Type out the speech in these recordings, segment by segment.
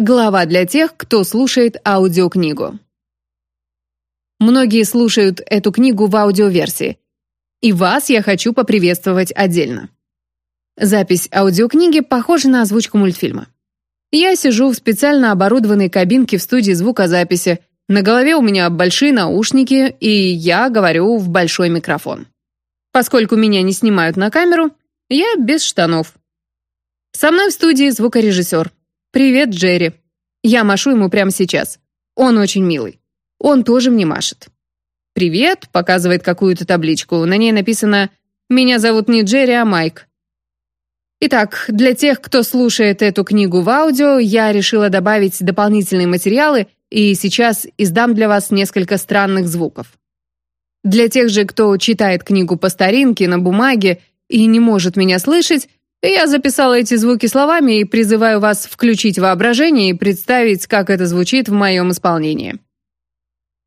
Глава для тех, кто слушает аудиокнигу. Многие слушают эту книгу в аудиоверсии, и вас я хочу поприветствовать отдельно. Запись аудиокниги похожа на озвучку мультфильма. Я сижу в специально оборудованной кабинке в студии звукозаписи, на голове у меня большие наушники, и я говорю в большой микрофон. Поскольку меня не снимают на камеру, я без штанов. Со мной в студии звукорежиссер. «Привет, Джерри». Я машу ему прямо сейчас. Он очень милый. Он тоже мне машет. «Привет», показывает какую-то табличку. На ней написано «Меня зовут не Джерри, а Майк». Итак, для тех, кто слушает эту книгу в аудио, я решила добавить дополнительные материалы и сейчас издам для вас несколько странных звуков. Для тех же, кто читает книгу по старинке на бумаге и не может меня слышать, я записала эти звуки словами и призываю вас включить воображение и представить, как это звучит в моем исполнении.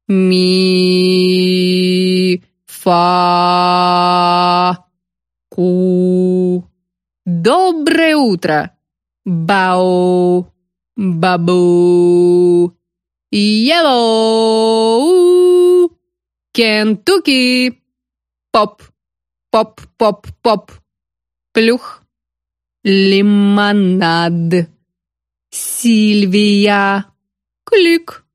Ми, фа, ку. Доброе утро. Бау, бабу. Йеллоу. Кентуки. Поп, поп, поп, поп. Плюх. Лимонад. Сильвия. Клик.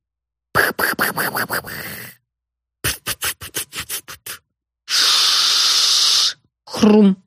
Хрум.